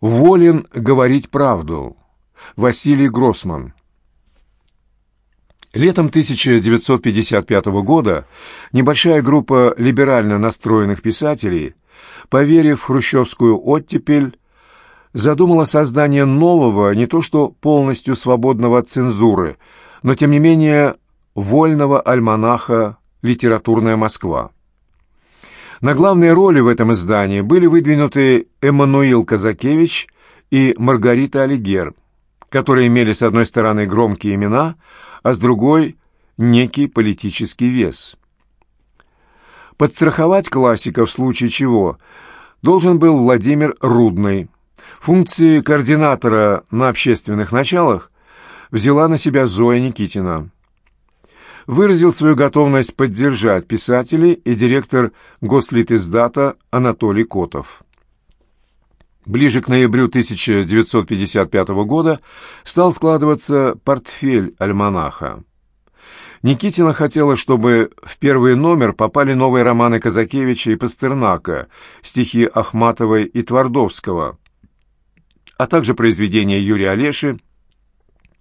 волен говорить правду. Василий Гроссман. Летом 1955 года небольшая группа либерально настроенных писателей, поверив в хрущевскую оттепель, задумала создание нового, не то что полностью свободного от цензуры, но тем не менее вольного альманаха «Литературная Москва». На главные роли в этом издании были выдвинуты Эммануил Казакевич и Маргарита Алигер, которые имели с одной стороны громкие имена, а с другой – некий политический вес. Подстраховать классика в случае чего должен был Владимир Рудный. Функции координатора на общественных началах взяла на себя Зоя Никитина выразил свою готовность поддержать писателей и директор Гослитиздата Анатолий Котов. Ближе к ноябрю 1955 года стал складываться портфель альманаха. Никитина хотела, чтобы в первый номер попали новые романы Казакевича и Пастернака, стихи Ахматовой и Твардовского, а также произведения Юрия Олеши,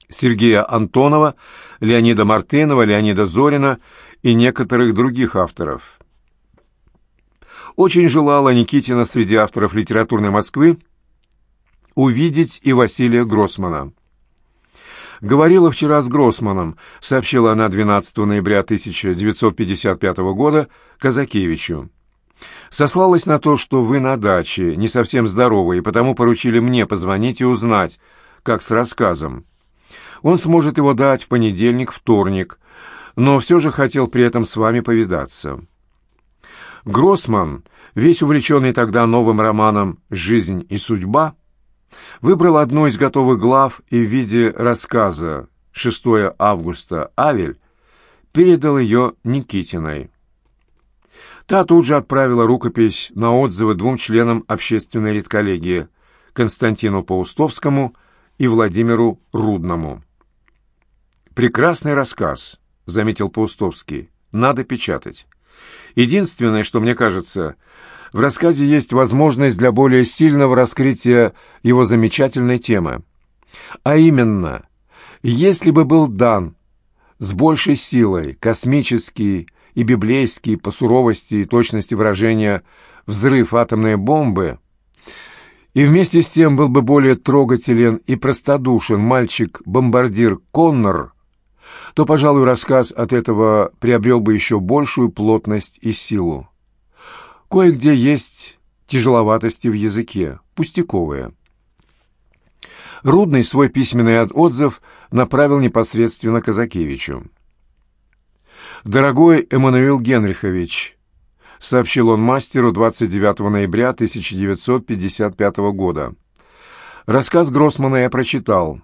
Сергея Антонова, Леонида Мартынова, Леонида Зорина и некоторых других авторов. Очень желала Никитина среди авторов литературной Москвы увидеть и Василия Гроссмана. «Говорила вчера с Гроссманом», — сообщила она 12 ноября 1955 года Казакевичу. «Сослалась на то, что вы на даче, не совсем здоровы, и потому поручили мне позвонить и узнать, как с рассказом. Он сможет его дать в понедельник, вторник, но все же хотел при этом с вами повидаться. Гроссман, весь увлеченный тогда новым романом «Жизнь и судьба», выбрал одну из готовых глав и в виде рассказа 6 августа «Авель» передал ее Никитиной. Та тут же отправила рукопись на отзывы двум членам общественной редколлегии Константину Паустовскому и Владимиру Рудному. «Прекрасный рассказ», — заметил Паустовский. «Надо печатать. Единственное, что мне кажется, в рассказе есть возможность для более сильного раскрытия его замечательной темы. А именно, если бы был дан с большей силой космический и библейский по суровости и точности выражения взрыв атомной бомбы, и вместе с тем был бы более трогателен и простодушен мальчик-бомбардир Коннор, то, пожалуй, рассказ от этого приобрел бы еще большую плотность и силу. Кое-где есть тяжеловатости в языке, пустяковые. Рудный свой письменный отзыв направил непосредственно Казакевичу. «Дорогой Эммануил Генрихович», — сообщил он мастеру 29 ноября 1955 года, — «рассказ Гроссмана я прочитал.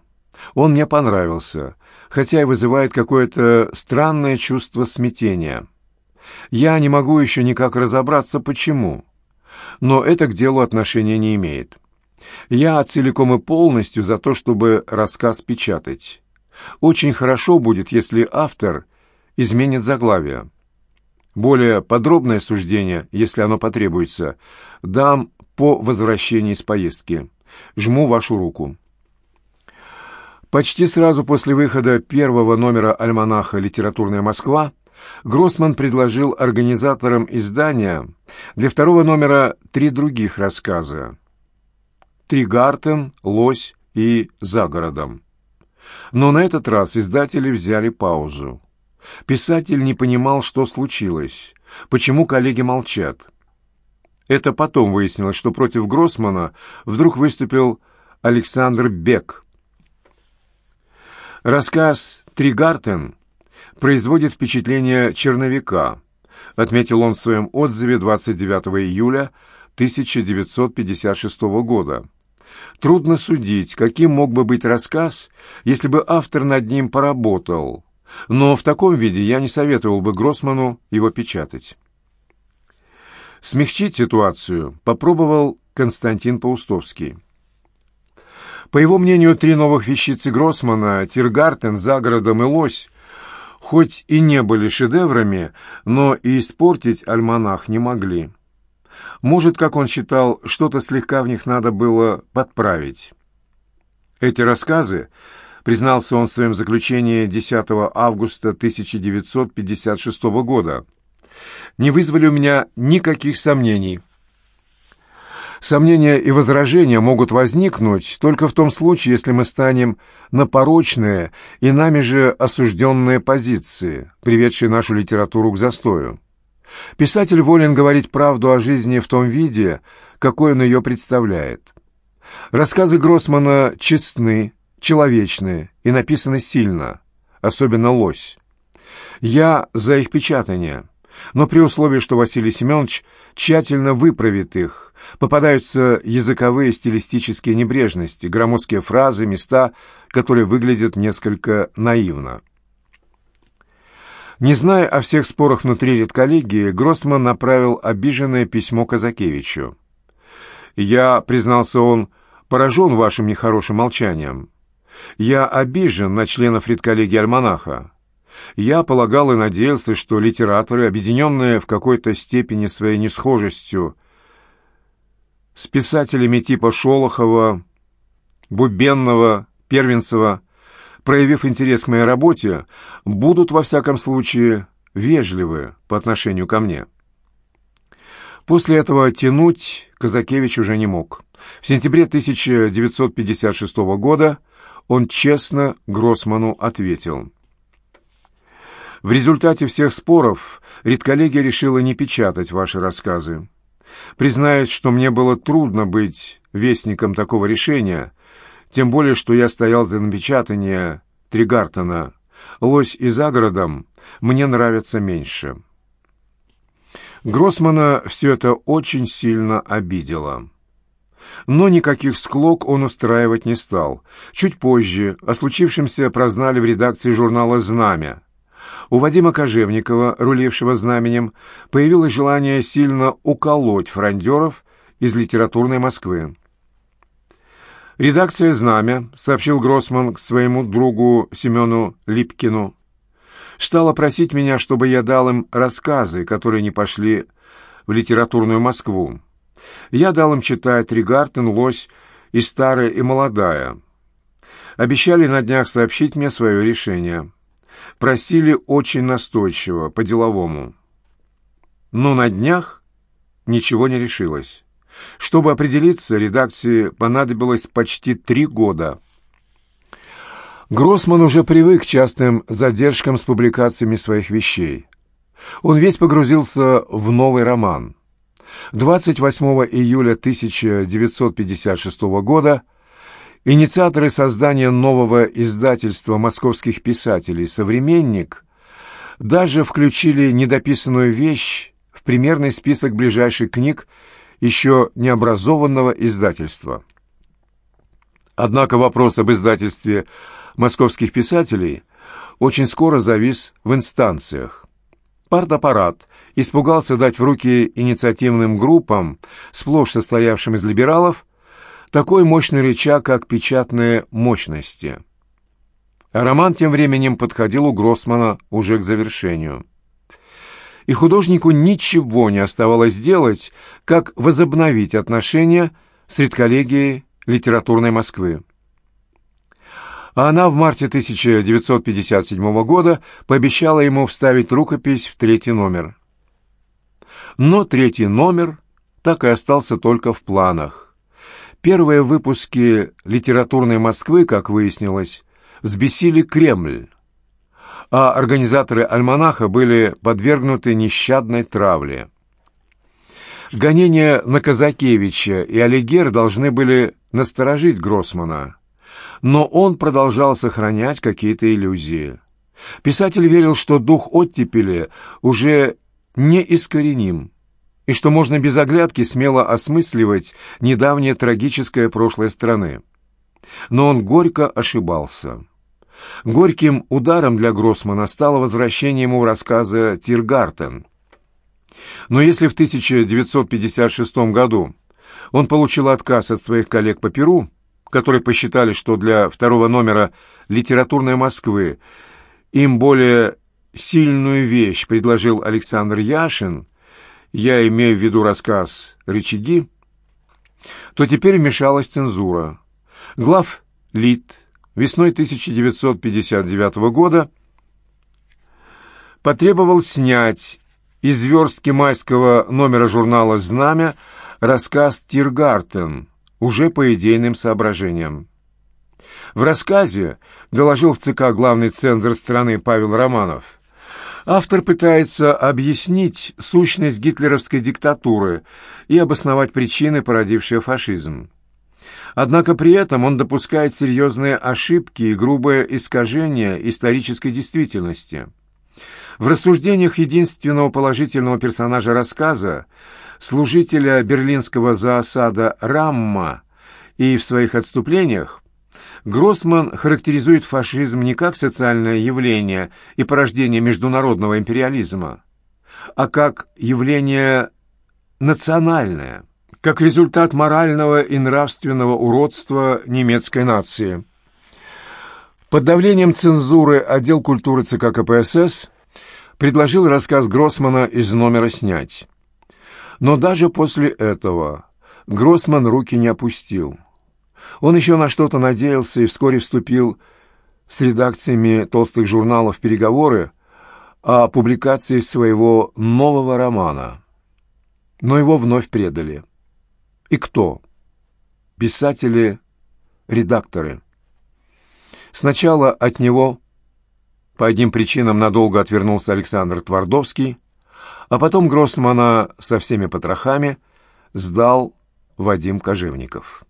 Он мне понравился хотя и вызывает какое-то странное чувство смятения. Я не могу еще никак разобраться, почему, но это к делу отношения не имеет. Я целиком и полностью за то, чтобы рассказ печатать. Очень хорошо будет, если автор изменит заглавие. Более подробное суждение, если оно потребуется, дам по возвращении с поездки. Жму вашу руку. Почти сразу после выхода первого номера альманаха «Литературная Москва» Гроссман предложил организаторам издания для второго номера три других рассказа «Тригартен», «Лось» и «За городом». Но на этот раз издатели взяли паузу. Писатель не понимал, что случилось, почему коллеги молчат. Это потом выяснилось, что против Гроссмана вдруг выступил Александр Бек, Рассказ «Тригартен» производит впечатление черновика, отметил он в своем отзыве 29 июля 1956 года. Трудно судить, каким мог бы быть рассказ, если бы автор над ним поработал, но в таком виде я не советовал бы Гроссману его печатать. Смягчить ситуацию попробовал Константин Паустовский. По его мнению, три новых вещицы Гроссмана «Тиргартен», «За городом» и «Лось» хоть и не были шедеврами, но и испортить альманах не могли. Может, как он считал, что-то слегка в них надо было подправить. Эти рассказы, признался он в своем заключении 10 августа 1956 года, не вызвали у меня никаких сомнений. Сомнения и возражения могут возникнуть только в том случае, если мы станем на порочные и нами же осужденные позиции, приведшие нашу литературу к застою. Писатель волен говорить правду о жизни в том виде, какой он ее представляет. Рассказы Гроссмана честны, человечны и написаны сильно, особенно «Лось». Я за их печатание, но при условии, что Василий Семенович тщательно выправит их, попадаются языковые стилистические небрежности, громоздкие фразы, места, которые выглядят несколько наивно. Не зная о всех спорах внутри редколлегии, Гроссман направил обиженное письмо Казакевичу. «Я, — признался он, — поражен вашим нехорошим молчанием. Я обижен на членов редколлегии альманаха. Я полагал и надеялся, что литераторы, объединенные в какой-то степени своей несхожестью с писателями типа Шолохова, Бубенного, Первенцева, проявив интерес к моей работе, будут, во всяком случае, вежливы по отношению ко мне. После этого тянуть Казакевич уже не мог. В сентябре 1956 года он честно Гроссману ответил. «В результате всех споров редколлегия решила не печатать ваши рассказы. Признаюсь, что мне было трудно быть вестником такого решения, тем более, что я стоял за напечатание Тригартона. «Лось и за городом» мне нравится меньше. Гроссмана все это очень сильно обидело. Но никаких склок он устраивать не стал. Чуть позже о случившемся прознали в редакции журнала «Знамя». У Вадима Кожевникова, рулившего знаменем, появилось желание сильно уколоть фрондеров из литературной Москвы. «Редакция «Знамя», — сообщил Гроссман к своему другу Семену Липкину, стала просить меня, чтобы я дал им рассказы, которые не пошли в литературную Москву. Я дал им читать «Ригартен», «Лось» и «Старая и молодая». Обещали на днях сообщить мне свое решение. Просили очень настойчиво, по-деловому. Но на днях ничего не решилось. Чтобы определиться, редакции понадобилось почти три года. Гроссман уже привык к частым задержкам с публикациями своих вещей. Он весь погрузился в новый роман. 28 июля 1956 года инициаторы создания нового издательства московских писателей «Современник» даже включили недописанную вещь в примерный список ближайших книг еще необразованного издательства. Однако вопрос об издательстве московских писателей очень скоро завис в инстанциях. Партаппарат испугался дать в руки инициативным группам, сплошь состоявшим из либералов, такой мощный рычаг, как печатные мощности. А роман тем временем подходил у Гроссмана уже к завершению и художнику ничего не оставалось делать, как возобновить отношения с редколлегией литературной Москвы. А она в марте 1957 года пообещала ему вставить рукопись в третий номер. Но третий номер так и остался только в планах. Первые выпуски литературной Москвы, как выяснилось, взбесили Кремль а организаторы альманаха были подвергнуты нещадной травле. Гонения на Казакевича и Алигер должны были насторожить Гроссмана, но он продолжал сохранять какие-то иллюзии. Писатель верил, что дух оттепели уже неискореним, и что можно без оглядки смело осмысливать недавнее трагическое прошлое страны. Но он горько ошибался. Горьким ударом для Гроссмана стало возвращение ему рассказа «Тиргартен». Но если в 1956 году он получил отказ от своих коллег по Перу, которые посчитали, что для второго номера «Литературной Москвы» им более сильную вещь предложил Александр Яшин, я имею в виду рассказ «Рычаги», то теперь вмешалась цензура. Глав Лит весной 1959 года потребовал снять из верстки майского номера журнала «Знамя» рассказ «Тиргартен» уже по идейным соображениям. В рассказе, доложил в ЦК главный цензор страны Павел Романов, автор пытается объяснить сущность гитлеровской диктатуры и обосновать причины, породившие фашизм. Однако при этом он допускает серьезные ошибки и грубое искажение исторической действительности. В рассуждениях единственного положительного персонажа рассказа, служителя берлинского зоосада Рамма, и в своих отступлениях, Гроссман характеризует фашизм не как социальное явление и порождение международного империализма, а как явление национальное, как результат морального и нравственного уродства немецкой нации. Под давлением цензуры отдел культуры ЦК КПСС предложил рассказ Гроссмана из номера снять. Но даже после этого Гроссман руки не опустил. Он еще на что-то надеялся и вскоре вступил с редакциями толстых журналов переговоры о публикации своего нового романа. Но его вновь предали. И кто? Писатели, редакторы. Сначала от него по одним причинам надолго отвернулся Александр Твардовский, а потом Гроссмана со всеми потрохами сдал Вадим Кожевников.